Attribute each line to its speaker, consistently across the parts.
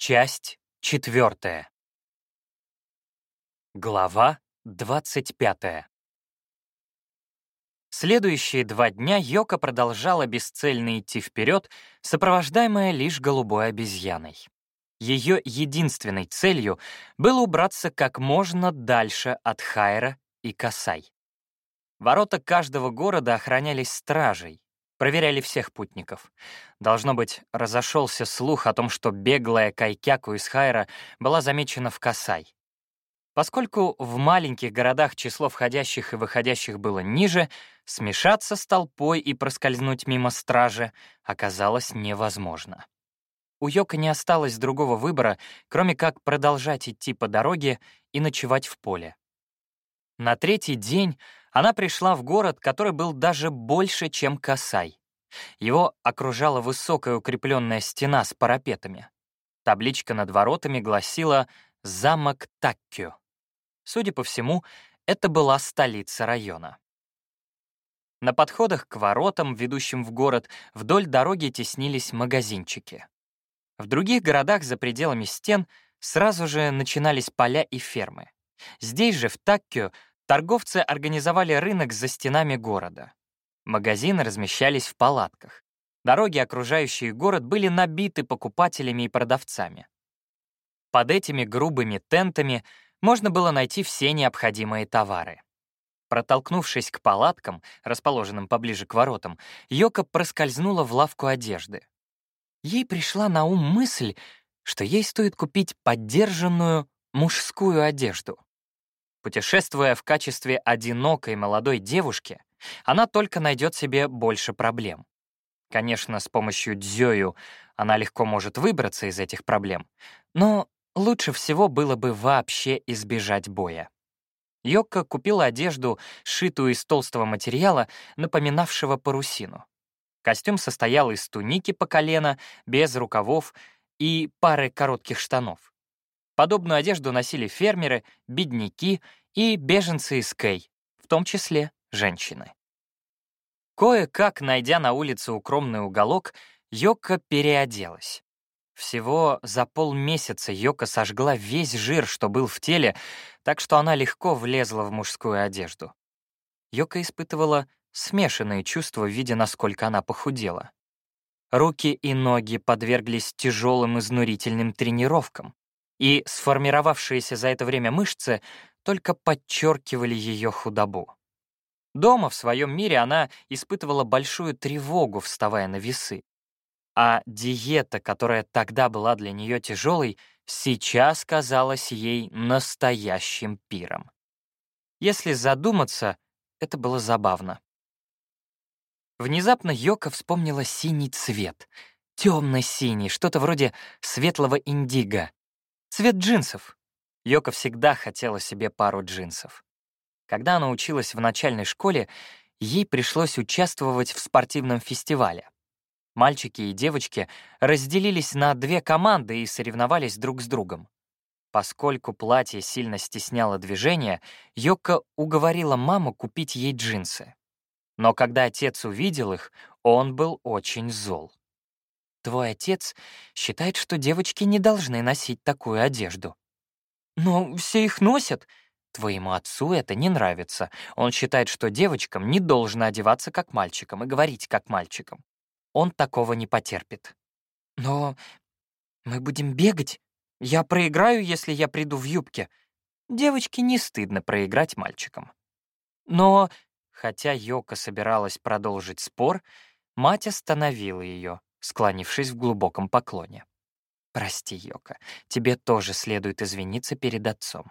Speaker 1: Часть четвертая. Глава двадцать пятая. Следующие два дня Йока продолжала бесцельно идти вперед, сопровождаемая лишь голубой обезьяной. Ее единственной целью было убраться как можно дальше от Хайра и Касай. Ворота каждого города охранялись стражей, проверяли всех путников. Должно быть, разошелся слух о том, что беглая Кайкяку из Хайра была замечена в Касай. Поскольку в маленьких городах число входящих и выходящих было ниже, смешаться с толпой и проскользнуть мимо стражи оказалось невозможно. У Йока не осталось другого выбора, кроме как продолжать идти по дороге и ночевать в поле. На третий день она пришла в город, который был даже больше, чем Касай. Его окружала высокая укрепленная стена с парапетами. Табличка над воротами гласила «Замок Таккю». Судя по всему, это была столица района. На подходах к воротам, ведущим в город, вдоль дороги теснились магазинчики. В других городах за пределами стен сразу же начинались поля и фермы. Здесь же, в Таккио, торговцы организовали рынок за стенами города. Магазины размещались в палатках. Дороги, окружающие город, были набиты покупателями и продавцами. Под этими грубыми тентами можно было найти все необходимые товары. Протолкнувшись к палаткам, расположенным поближе к воротам, Йока проскользнула в лавку одежды. Ей пришла на ум мысль, что ей стоит купить поддержанную мужскую одежду. Путешествуя в качестве одинокой молодой девушки, она только найдет себе больше проблем. Конечно, с помощью дзёю она легко может выбраться из этих проблем, но Лучше всего было бы вообще избежать боя. Йокко купила одежду, сшитую из толстого материала, напоминавшего парусину. Костюм состоял из туники по колено, без рукавов и пары коротких штанов. Подобную одежду носили фермеры, бедняки и беженцы из Кэй, в том числе женщины. Кое-как, найдя на улице укромный уголок, Йокко переоделась. Всего за полмесяца Йока сожгла весь жир, что был в теле, так что она легко влезла в мужскую одежду. Йока испытывала смешанные чувства, видя, насколько она похудела. Руки и ноги подверглись тяжелым изнурительным тренировкам, и сформировавшиеся за это время мышцы только подчеркивали ее худобу. Дома, в своем мире, она испытывала большую тревогу, вставая на весы. А диета, которая тогда была для нее тяжелой, сейчас казалась ей настоящим пиром. Если задуматься, это было забавно. Внезапно Йока вспомнила синий цвет. Темно-синий, что-то вроде светлого индиго. Цвет джинсов. Йока всегда хотела себе пару джинсов. Когда она училась в начальной школе, ей пришлось участвовать в спортивном фестивале. Мальчики и девочки разделились на две команды и соревновались друг с другом. Поскольку платье сильно стесняло движение, Йокко уговорила маму купить ей джинсы. Но когда отец увидел их, он был очень зол. «Твой отец считает, что девочки не должны носить такую одежду». «Но все их носят», Твоему отцу это не нравится. Он считает, что девочкам не должно одеваться как мальчикам и говорить как мальчикам. Он такого не потерпит. Но мы будем бегать. Я проиграю, если я приду в юбке. Девочке не стыдно проиграть мальчикам. Но, хотя Йока собиралась продолжить спор, мать остановила ее, склонившись в глубоком поклоне. «Прости, Йока, тебе тоже следует извиниться перед отцом».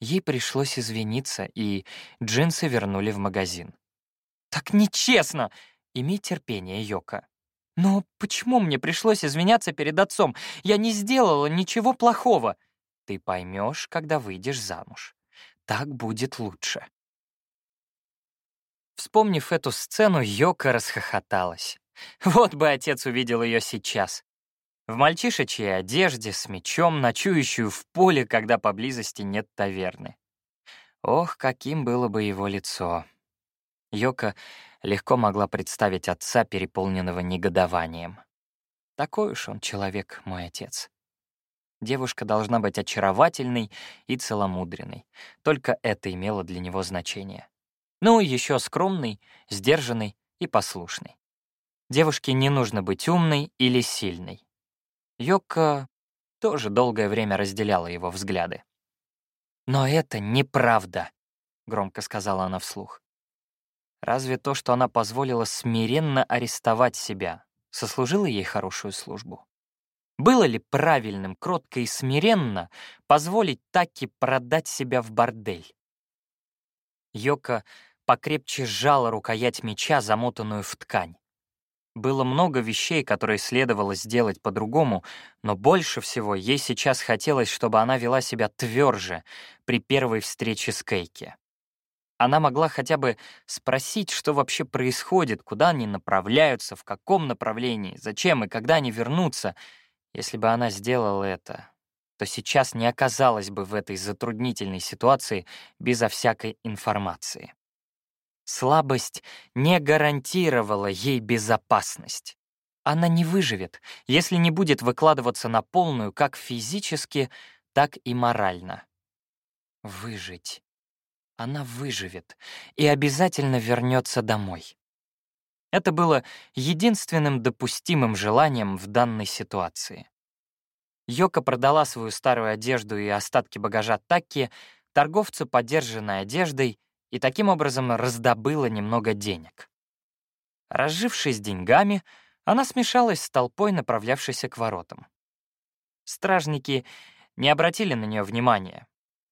Speaker 1: Ей пришлось извиниться, и джинсы вернули в магазин. «Так нечестно!» Имей терпение, Йока. Но почему мне пришлось извиняться перед отцом? Я не сделала ничего плохого. Ты поймешь, когда выйдешь замуж. Так будет лучше. Вспомнив эту сцену, Йока расхохоталась. Вот бы отец увидел ее сейчас. В мальчишечьей одежде, с мечом, ночующую в поле, когда поблизости нет таверны. Ох, каким было бы его лицо. Йока легко могла представить отца, переполненного негодованием. Такой уж он человек, мой отец. Девушка должна быть очаровательной и целомудренной. Только это имело для него значение. Ну еще скромный, сдержанный и послушный. Девушке не нужно быть умной или сильной. Йока тоже долгое время разделяла его взгляды. «Но это неправда», — громко сказала она вслух. Разве то, что она позволила смиренно арестовать себя, сослужило ей хорошую службу? Было ли правильным, кротко и смиренно позволить Таки продать себя в бордель? Йока покрепче сжала рукоять меча, замотанную в ткань. Было много вещей, которые следовало сделать по-другому, но больше всего ей сейчас хотелось, чтобы она вела себя тверже при первой встрече с Кейки. Она могла хотя бы спросить, что вообще происходит, куда они направляются, в каком направлении, зачем и когда они вернутся. Если бы она сделала это, то сейчас не оказалась бы в этой затруднительной ситуации безо всякой информации. Слабость не гарантировала ей безопасность. Она не выживет, если не будет выкладываться на полную как физически, так и морально. Выжить. Она выживет и обязательно вернется домой. Это было единственным допустимым желанием в данной ситуации. Йока продала свою старую одежду и остатки багажа Такки торговцу подержанной одеждой и таким образом раздобыла немного денег. Разжившись деньгами, она смешалась с толпой, направлявшейся к воротам. Стражники не обратили на нее внимания.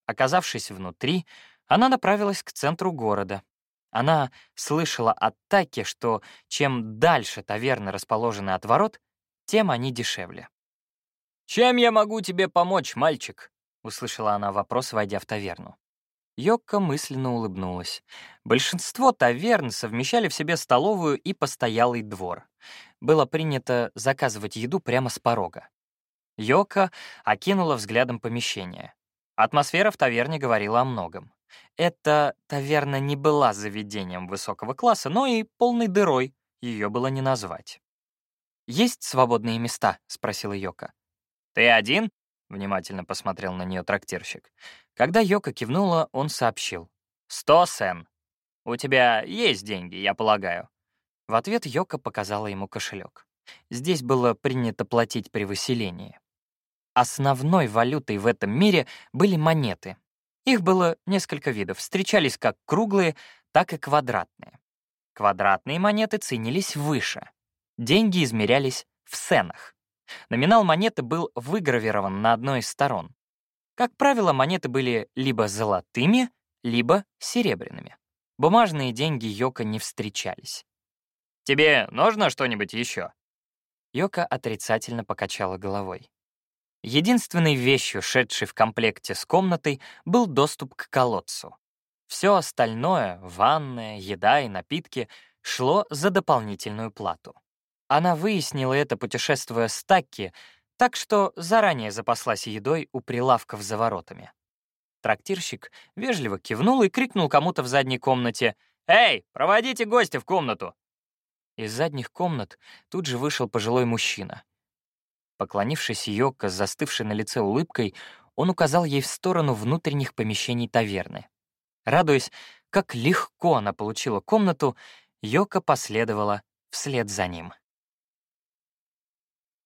Speaker 1: Оказавшись внутри, она направилась к центру города. Она слышала от Таки, что чем дальше таверны расположены от ворот, тем они дешевле. «Чем я могу тебе помочь, мальчик?» — услышала она вопрос, войдя в таверну. Йокка мысленно улыбнулась. Большинство таверн совмещали в себе столовую и постоялый двор. Было принято заказывать еду прямо с порога. Йока окинула взглядом помещение. Атмосфера в таверне говорила о многом. Эта таверна не была заведением высокого класса, но и полной дырой ее было не назвать. «Есть свободные места?» — спросила Йока. «Ты один?» — внимательно посмотрел на нее трактирщик. Когда Йока кивнула, он сообщил. «Сто сен. У тебя есть деньги, я полагаю». В ответ Йока показала ему кошелек. Здесь было принято платить при выселении. Основной валютой в этом мире были монеты. Их было несколько видов, встречались как круглые, так и квадратные. Квадратные монеты ценились выше. Деньги измерялись в сенах. Номинал монеты был выгравирован на одной из сторон. Как правило, монеты были либо золотыми, либо серебряными. Бумажные деньги Йока не встречались. «Тебе нужно что-нибудь еще?» Йока отрицательно покачала головой. Единственной вещью, шедшей в комплекте с комнатой, был доступ к колодцу. Все остальное — ванная, еда и напитки — шло за дополнительную плату. Она выяснила это, путешествуя с Такки, так что заранее запаслась едой у прилавков за воротами. Трактирщик вежливо кивнул и крикнул кому-то в задней комнате «Эй, проводите гостя в комнату!» Из задних комнат тут же вышел пожилой мужчина. Поклонившись Йоко с застывшей на лице улыбкой, он указал ей в сторону внутренних помещений таверны. Радуясь, как легко она получила комнату, Йока последовала вслед за ним.